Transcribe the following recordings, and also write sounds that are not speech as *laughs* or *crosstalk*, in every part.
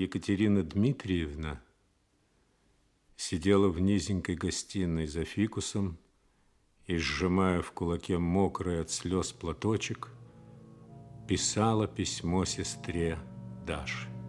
Екатерина Дмитриевна сидела в низенькой гостиной за фикусом и, сжимая в кулаке мокрый от слез платочек, писала письмо сестре Даше.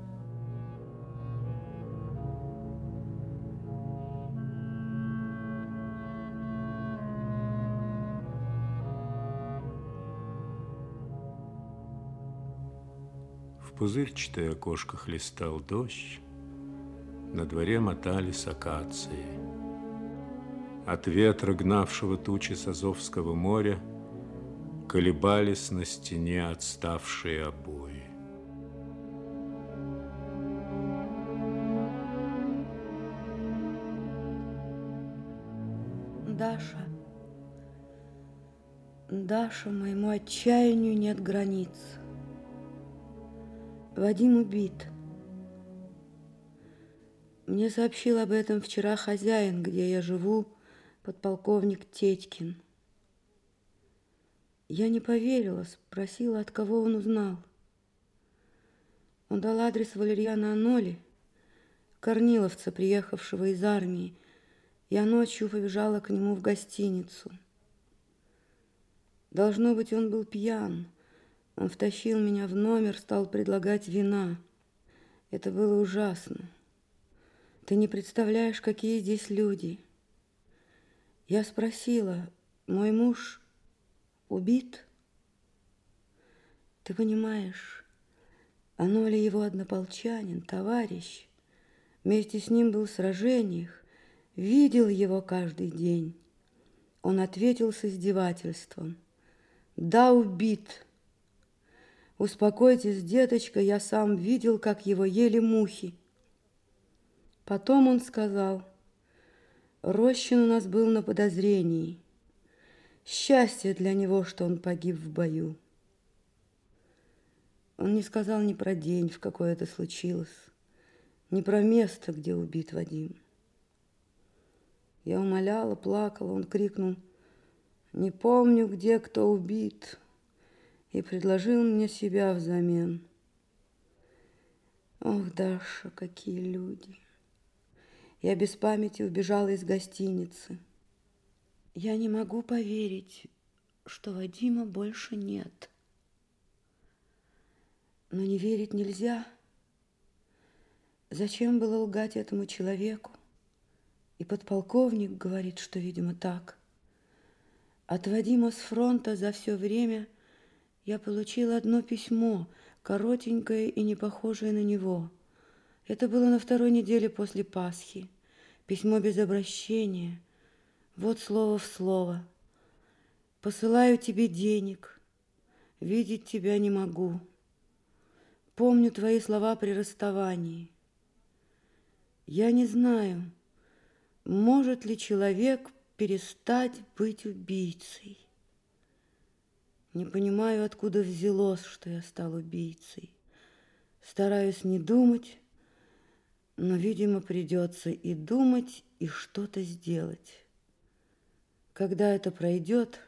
Пузырчатое окошко хлестал дождь, на дворе мотались акации. От ветра, гнавшего тучи с Азовского моря, колебались на стене отставшие обои. Даша, Даша, моему отчаянию нет границ. Вадим убит. Мне сообщил об этом вчера хозяин, где я живу, подполковник Тетькин. Я не поверила, спросила, от кого он узнал. Он дал адрес Валерьяна Аноли, корниловца, приехавшего из армии. Я ночью побежала к нему в гостиницу. Должно быть, он был пьян. Он втащил меня в номер, стал предлагать вина. Это было ужасно. Ты не представляешь, какие здесь люди. Я спросила, мой муж убит? Ты понимаешь, оно ли его однополчанин, товарищ? Вместе с ним был в сражениях, видел его каждый день. Он ответил с издевательством. Да, убит. Успокойтесь, деточка, я сам видел, как его ели мухи. Потом он сказал, Рощин у нас был на подозрении. Счастье для него, что он погиб в бою. Он не сказал ни про день, в какой это случилось, ни про место, где убит Вадим. Я умоляла, плакала, он крикнул, «Не помню, где кто убит», и предложил мне себя взамен. Ох, Даша, какие люди! Я без памяти убежала из гостиницы. Я не могу поверить, что Вадима больше нет. Но не верить нельзя. Зачем было лгать этому человеку? И подполковник говорит, что, видимо, так. От Вадима с фронта за все время я получила одно письмо, коротенькое и не похожее на него – это было на второй неделе после Пасхи. Письмо без обращения. Вот слово в слово. Посылаю тебе денег. Видеть тебя не могу. Помню твои слова при расставании. Я не знаю, может ли человек перестать быть убийцей. Не понимаю, откуда взялось, что я стал убийцей. Стараюсь не думать, но, видимо, придется и думать, и что-то сделать. Когда это пройдет,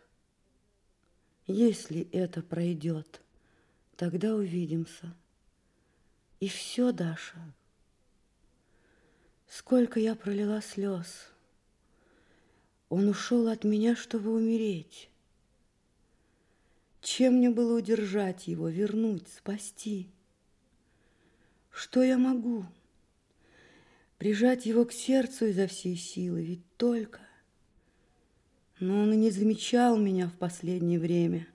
если это пройдет, тогда увидимся. И все, Даша. Сколько я пролила слез. Он ушел от меня, чтобы умереть. Чем мне было удержать его, вернуть, спасти? Что я могу? прижать его к сердцу изо всей силы, ведь только. Но он и не замечал меня в последнее время.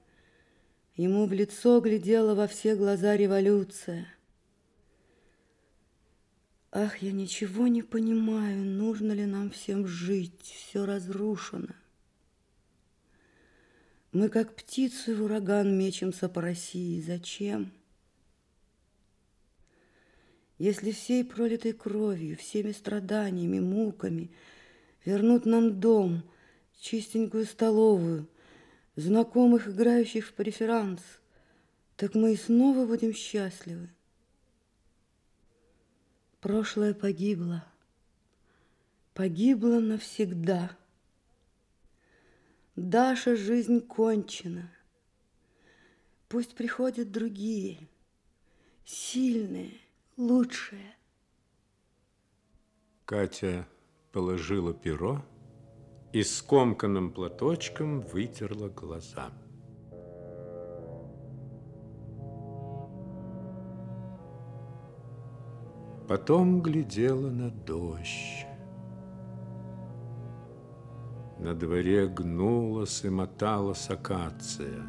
Ему в лицо глядела во все глаза революция. Ах, я ничего не понимаю, нужно ли нам всем жить, все разрушено. Мы, как птицы в ураган, мечемся по России. Зачем? Если всей пролитой кровью, всеми страданиями, муками вернут нам дом, чистенькую столовую, знакомых, играющих в преферанс, так мы и снова будем счастливы. Прошлое погибло, погибло навсегда. Даша жизнь кончена. Пусть приходят другие, сильные, лучшее – Катя положила перо и скомканным платочком вытерла глаза. Потом глядела на дождь. На дворе гнулась и моталась акация,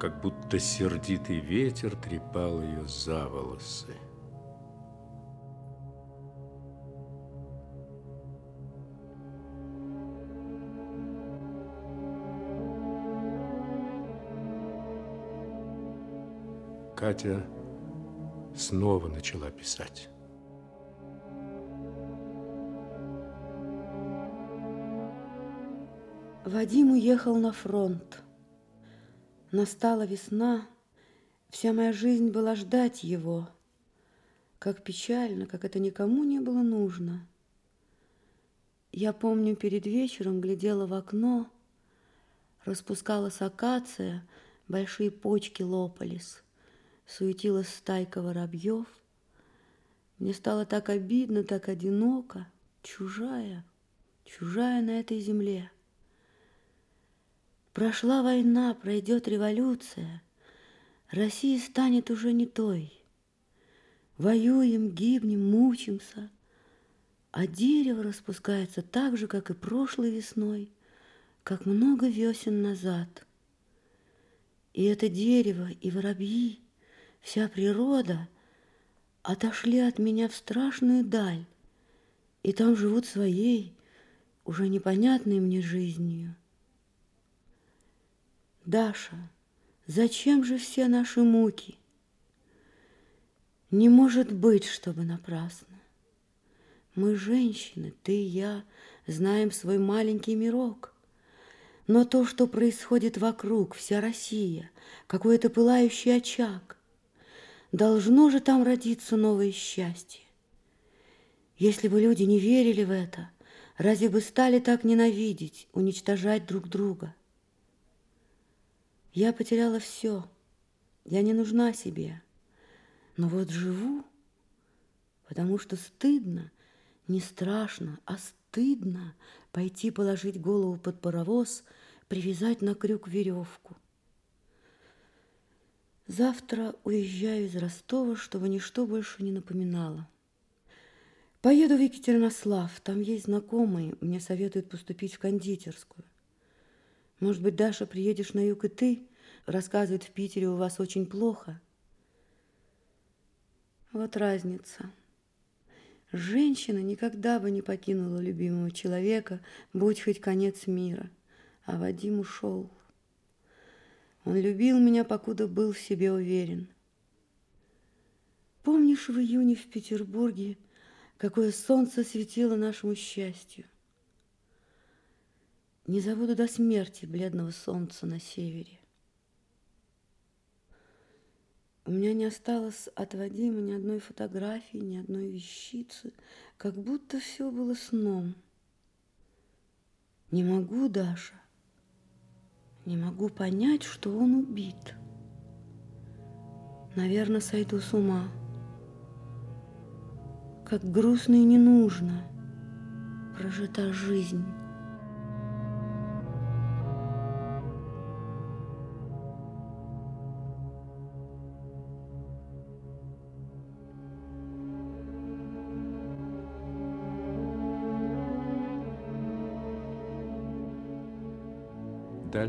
как будто сердитый ветер трепал ее за волосы. Катя снова начала писать. Вадим уехал на фронт. Настала весна, вся моя жизнь была ждать его. Как печально, как это никому не было нужно. Я помню, перед вечером глядела в окно, распускалась акация, большие почки лопались, суетилась стайка воробьев. Мне стало так обидно, так одиноко, чужая, чужая на этой земле. Прошла война, пройдет революция, Россия станет уже не той. Воюем, гибнем, мучимся, А дерево распускается так же, как и прошлой весной, Как много весен назад. И это дерево, и воробьи, Вся природа отошли от меня в страшную даль, И там живут своей, уже непонятной мне жизнью. Даша, зачем же все наши муки? Не может быть, чтобы напрасно. Мы, женщины, ты и я, знаем свой маленький мирок. Но то, что происходит вокруг, вся Россия, какой-то пылающий очаг, должно же там родиться новое счастье. Если бы люди не верили в это, разве бы стали так ненавидеть, уничтожать друг друга? Я потеряла все. Я не нужна себе. Но вот живу, потому что стыдно, не страшно, а стыдно пойти положить голову под паровоз, привязать на крюк веревку. Завтра уезжаю из Ростова, чтобы ничто больше не напоминало. Поеду в Екатеринослав, там есть знакомые, мне советуют поступить в кондитерскую. Может быть, Даша, приедешь на юг и ты? Рассказывают, в Питере у вас очень плохо. Вот разница. Женщина никогда бы не покинула любимого человека, будь хоть конец мира. А Вадим ушел. Он любил меня, покуда был в себе уверен. Помнишь, в июне в Петербурге, какое солнце светило нашему счастью? Не забуду до смерти бледного солнца на севере. У меня не осталось от Вадима ни одной фотографии, ни одной вещицы, как будто все было сном. Не могу, Даша, не могу понять, что он убит. Наверное, сойду с ума. Как грустно и не нужно прожита жизнь.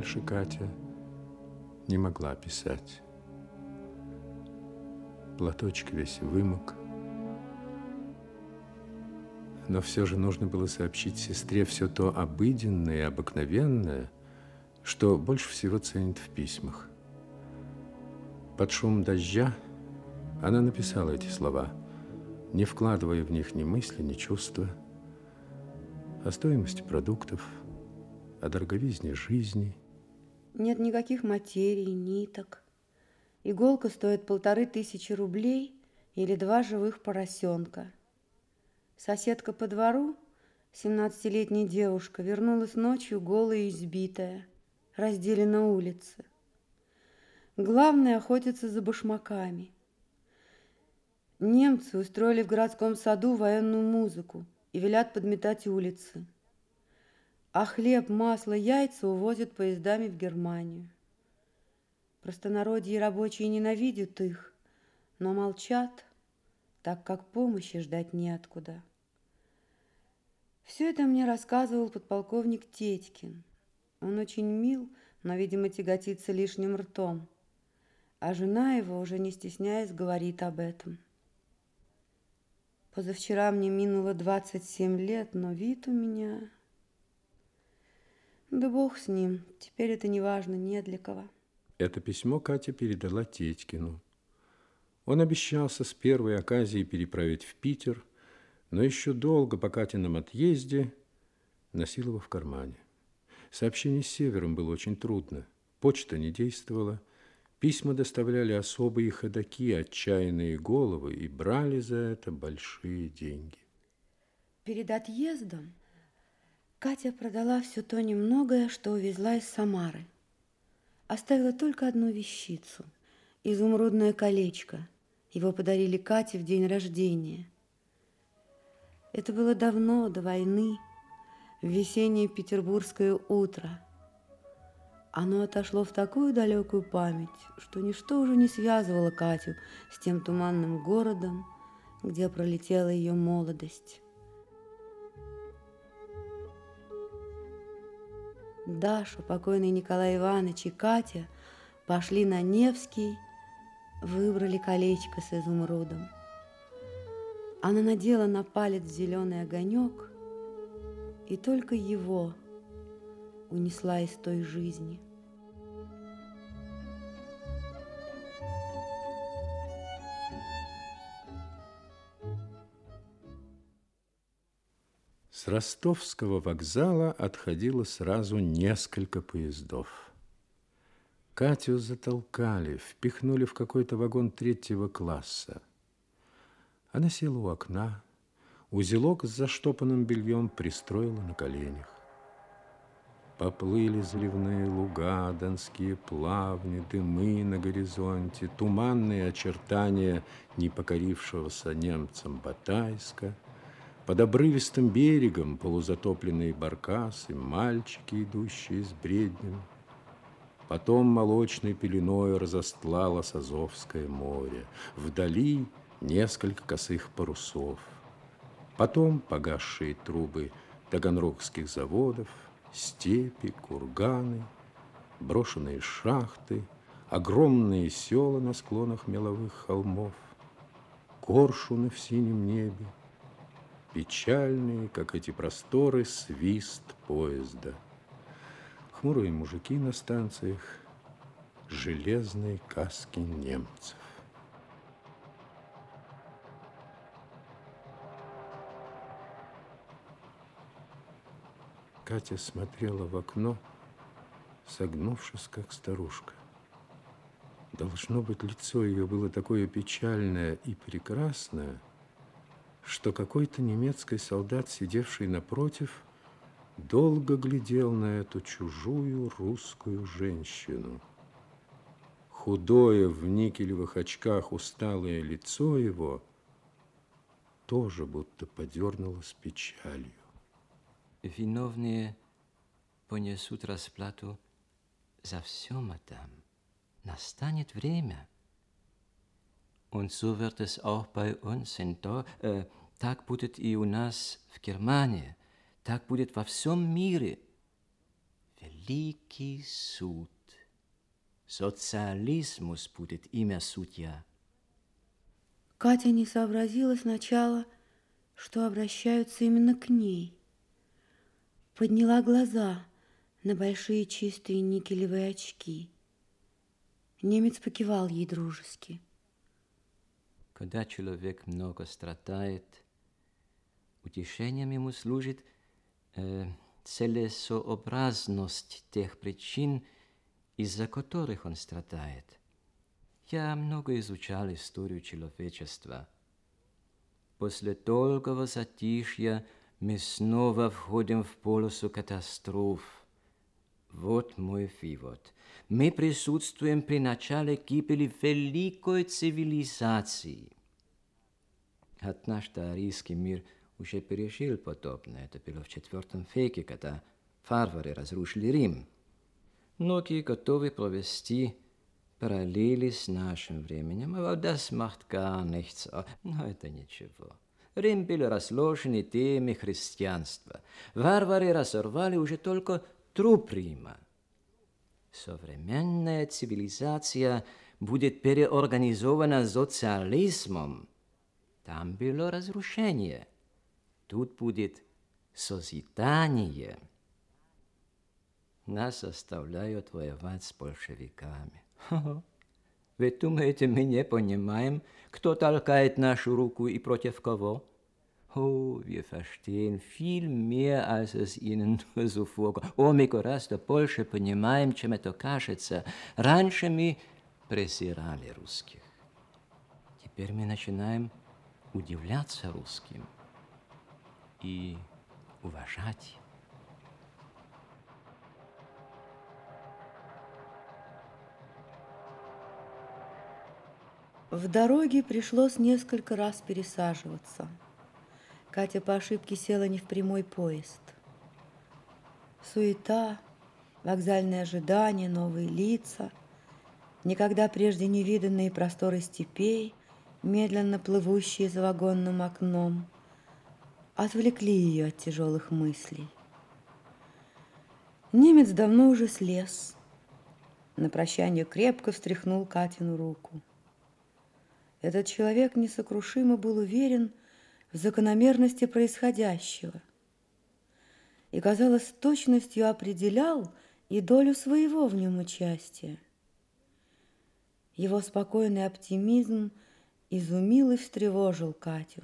Дальше Катя не могла писать. Платочек весь вымок. Но все же нужно было сообщить сестре все то обыденное и обыкновенное, что больше всего ценит в письмах. Под шум дождя она написала эти слова, не вкладывая в них ни мысли, ни чувства, о стоимости продуктов – о дороговизне жизни. Нет никаких материй, ниток. Иголка стоит полторы тысячи рублей или два живых поросенка. Соседка по двору, 17-летняя девушка, вернулась ночью голая и избитая, раздели на улице. Главное охотиться за башмаками. Немцы устроили в городском саду военную музыку и велят подметать улицы. А хлеб, масло, яйца увозят поездами в Германию. Простонародье и рабочие ненавидят их, но молчат, так как помощи ждать неоткуда. Все это мне рассказывал подполковник Тетькин. Он очень мил, но, видимо, тяготится лишним ртом. А жена его, уже не стесняясь, говорит об этом. Позавчера мне минуло 27 лет, но вид у меня... Да бог с ним, теперь это не важно, не для кого. Это письмо Катя передала Тетькину. Он обещался с первой оказией переправить в Питер, но еще долго по Катином отъезде носил его в кармане. Сообщение с Севером было очень трудно. Почта не действовала, Письма доставляли особые ходаки, отчаянные головы, и брали за это большие деньги. Перед отъездом Катя продала все то немногое, что увезла из Самары. Оставила только одну вещицу – изумрудное колечко. Его подарили Кате в день рождения. Это было давно, до войны, в весеннее петербургское утро – оно отошло в такую далекую память, что ничто уже не связывало Катю с тем туманным городом, где пролетела ее молодость. Даша, покойный Николай Иванович и Катя пошли на Невский, выбрали колечко с изумрудом. Она надела на палец зеленый огонек, и только его – унесла из той жизни. С ростовского вокзала отходило сразу несколько поездов. Катю затолкали, впихнули в какой-то вагон третьего класса. Она села у окна, узелок с заштопанным бельем пристроила на коленях. Поплыли заливные луга, донские плавни, дымы на горизонте, туманные очертания непокорившегося немцам Батайска. Под обрывистым берегом полузатопленные баркасы, мальчики, идущие с бреднем. Потом молочной пеленой разостлало Азовское море. Вдали несколько косых парусов. Потом погасшие трубы таганрогских заводов – степи, курганы, брошенные шахты, огромные села на склонах меловых холмов, коршуны в синем небе, печальные, как эти просторы, свист поезда. Хмурые мужики на станциях, железные каски немцев. Катя смотрела в окно, согнувшись, как старушка. Должно быть, лицо ее было такое печальное и прекрасное, что какой-то немецкий солдат, сидевший напротив, долго глядел на эту чужую русскую женщину. Худое в никелевых очках усталое лицо его тоже будто подернулось печалью. Виновные понесут расплату за все, мадам. Настанет время. Und so wird es auch bei uns in Dor äh, так будет и у нас в Германии, так будет во всем мире. Великий суд. Социализмус будет имя судья. Катя не сообразила сначала, что обращаются именно к ней – подняла глаза на большие чистые никелевые очки. Немец покивал ей дружески. Когда человек много страдает, утешением ему служит э, целесообразность тех причин, из-за которых он страдает. Я много изучал историю человечества. После долгого затишья – мы снова входим в полосу катастроф. Вот мой вывод. Мы присутствуем при начале гибели великой цивилизации. Наш арийский мир уже пережил подобное. Это было в IV веке, когда варвары разрушили Рим. Многие готовы провести параллели с нашим временем, aber das macht gar nichts. Но это ничего. Рим был разложен идеями христианства. Варвары разорвали уже только труп Рима. Современная цивилизация будет переорганизована социализмом. Там было разрушение. Тут будет созидание. Нас оставляют воевать с большевиками. Вы думаете, мы не понимаем, кто толкает нашу руку и против кого? Oh, wir verstehen viel mehr, als es Ihnen *laughs* nur so vorkommt. Мы гораздо больше понимаем, чем это кажется. Раньше мы презирали русских. Теперь мы начинаем удивляться русским и уважать В дороге пришлось несколько раз пересаживаться. Катя по ошибке села не в прямой поезд. Суета, вокзальное ожидание, новые лица, никогда прежде не виданные просторы степей, медленно плывущие за вагонным окном, отвлекли ее от тяжелых мыслей. Немец давно уже слез. На прощание крепко встряхнул Катину руку. Этот человек несокрушимо был уверен в закономерности происходящего и, казалось, точностью определял и долю своего в нем участия. Его спокойный оптимизм изумил и встревожил Катю.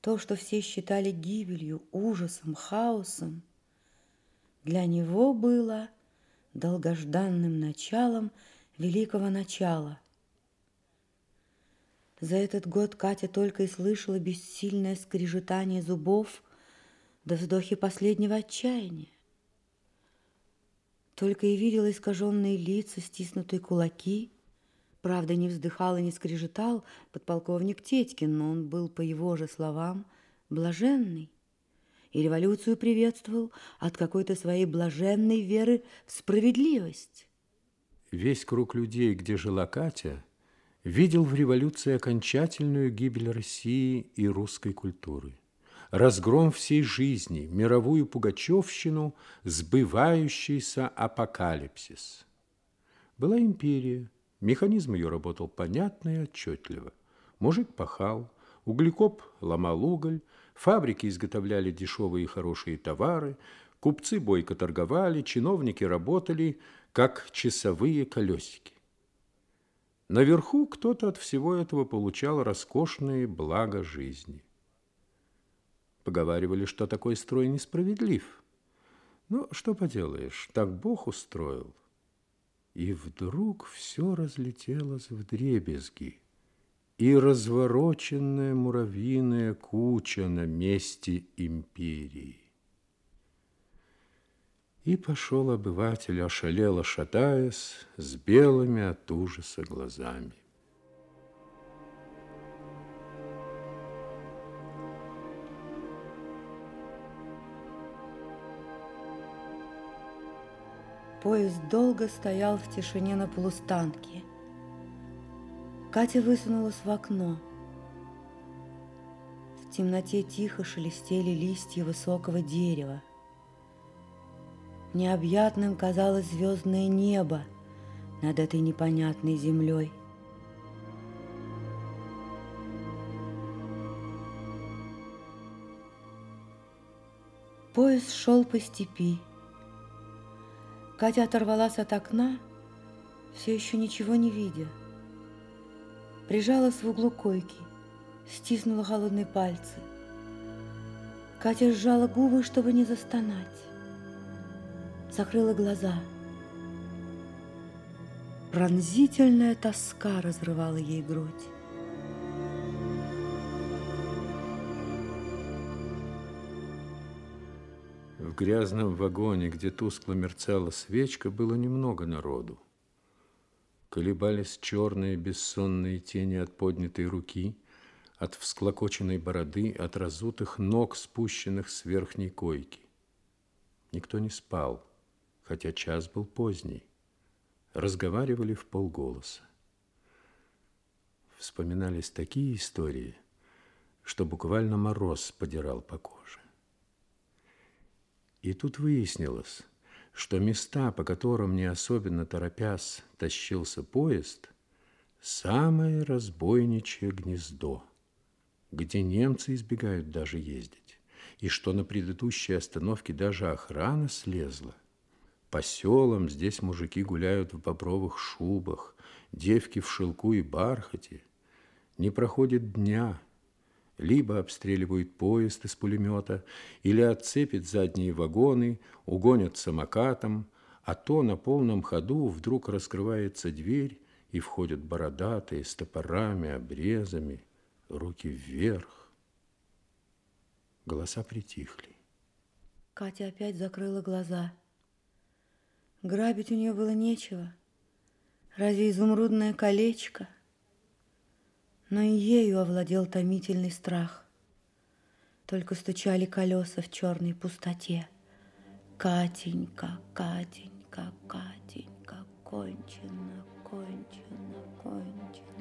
То, что все считали гибелью, ужасом, хаосом, для него было долгожданным началом великого начала, за этот год Катя только и слышала бессильное скрежетание зубов до вздохи последнего отчаяния. Только и видела искаженные лица, стиснутые кулаки. Правда, не вздыхал и не скрежетал подполковник Тетькин, но он был, по его же словам, блаженный и революцию приветствовал от какой-то своей блаженной веры в справедливость. Весь круг людей, где жила Катя – видел в революции окончательную гибель России и русской культуры, разгром всей жизни, мировую пугачевщину, сбывающийся апокалипсис. Была империя, механизм ее работал понятно и отчетливо. Мужик пахал, углекоп ломал уголь, фабрики изготовляли дешевые и хорошие товары, купцы бойко торговали, чиновники работали, как часовые колесики. Наверху кто-то от всего этого получал роскошные блага жизни. Поговаривали, что такой строй несправедлив. Но что поделаешь, так Бог устроил. И вдруг все разлетелось в дребезги, и развороченная муравьиная куча на месте империи. И пошел обыватель, ошалело шатаясь, с белыми от ужаса глазами. Поезд долго стоял в тишине на полустанке. Катя высунулась в окно. В темноте тихо шелестели листья высокого дерева. Необъятным казалось звездное небо над этой непонятной землей. Поезд шел по степи. Катя оторвалась от окна, все еще ничего не видя. Прижалась в углу койки, стиснула холодные пальцы. Катя сжала губы, чтобы не застонать закрыла глаза. Пронзительная тоска разрывала ей грудь. В грязном вагоне, где тускло мерцала свечка, было немного народу. Колебались черные бессонные тени от поднятой руки, от всклокоченной бороды, от разутых ног, спущенных с верхней койки. Никто не спал, хотя час был поздний. Разговаривали в полголоса. Вспоминались такие истории, что буквально мороз подирал по коже. И тут выяснилось, что места, по которым не особенно торопясь тащился поезд, самое разбойничье гнездо, где немцы избегают даже ездить, и что на предыдущей остановке даже охрана слезла. По селам здесь мужики гуляют в бобровых шубах, девки в шелку и бархате. Не проходит дня, либо обстреливают поезд из пулемета, или отцепят задние вагоны, угонят самокатом, а то на полном ходу вдруг раскрывается дверь, и входят бородатые с топорами, обрезами, руки вверх. Голоса притихли. Катя опять закрыла глаза. Грабить у нее было нечего. Разве изумрудное колечко? Но и ею овладел томительный страх. Только стучали колеса в черной пустоте. Катенька, Катенька, Катенька, кончено, кончено, кончено,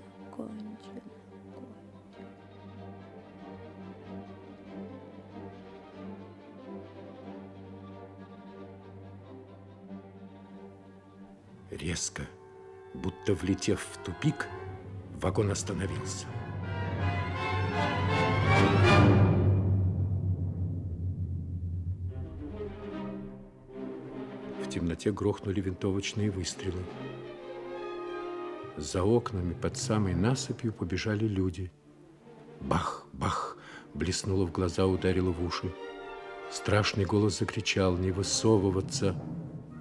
Резко, будто влетев в тупик, вагон остановился. В темноте грохнули винтовочные выстрелы. За окнами под самой насыпью побежали люди. Бах, бах, блеснуло в глаза, ударило в уши. Страшный голос закричал «Не высовываться!»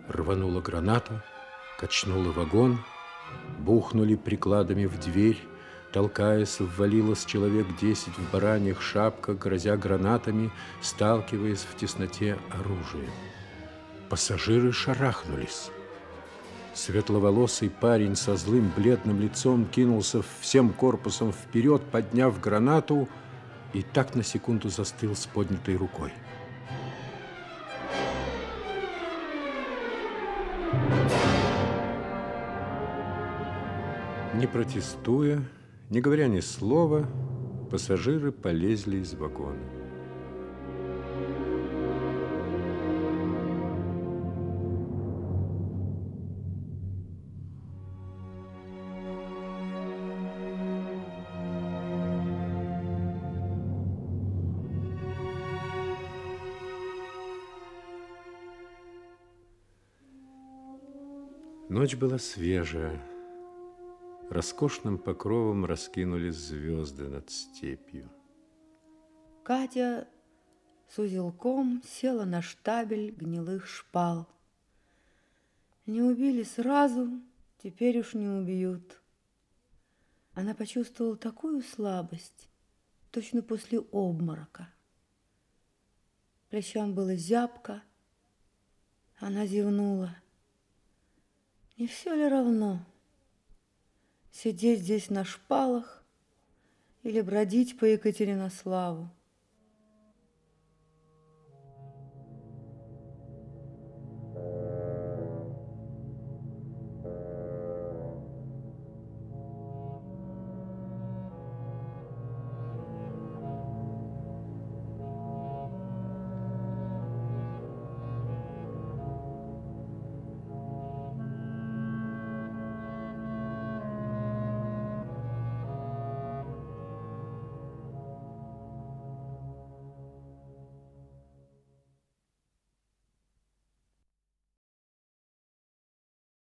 Рванула граната, качнула вагон, бухнули прикладами в дверь, толкаясь, ввалилось человек десять в бараньих шапках, грозя гранатами, сталкиваясь в тесноте оружием. Пассажиры шарахнулись. Светловолосый парень со злым бледным лицом кинулся всем корпусом вперед, подняв гранату, и так на секунду застыл с поднятой рукой. Не протестуя, не говоря ни слова, пассажиры полезли из вагона. Ночь была свежая. Роскошным покровом раскинулись звезды над степью. Катя с узелком села на штабель гнилых шпал. Не убили сразу, теперь уж не убьют. Она почувствовала такую слабость, точно после обморока. Плечам было зябко, она зевнула. Не все ли равно? Сидеть здесь на шпалах или бродить по Екатеринославу?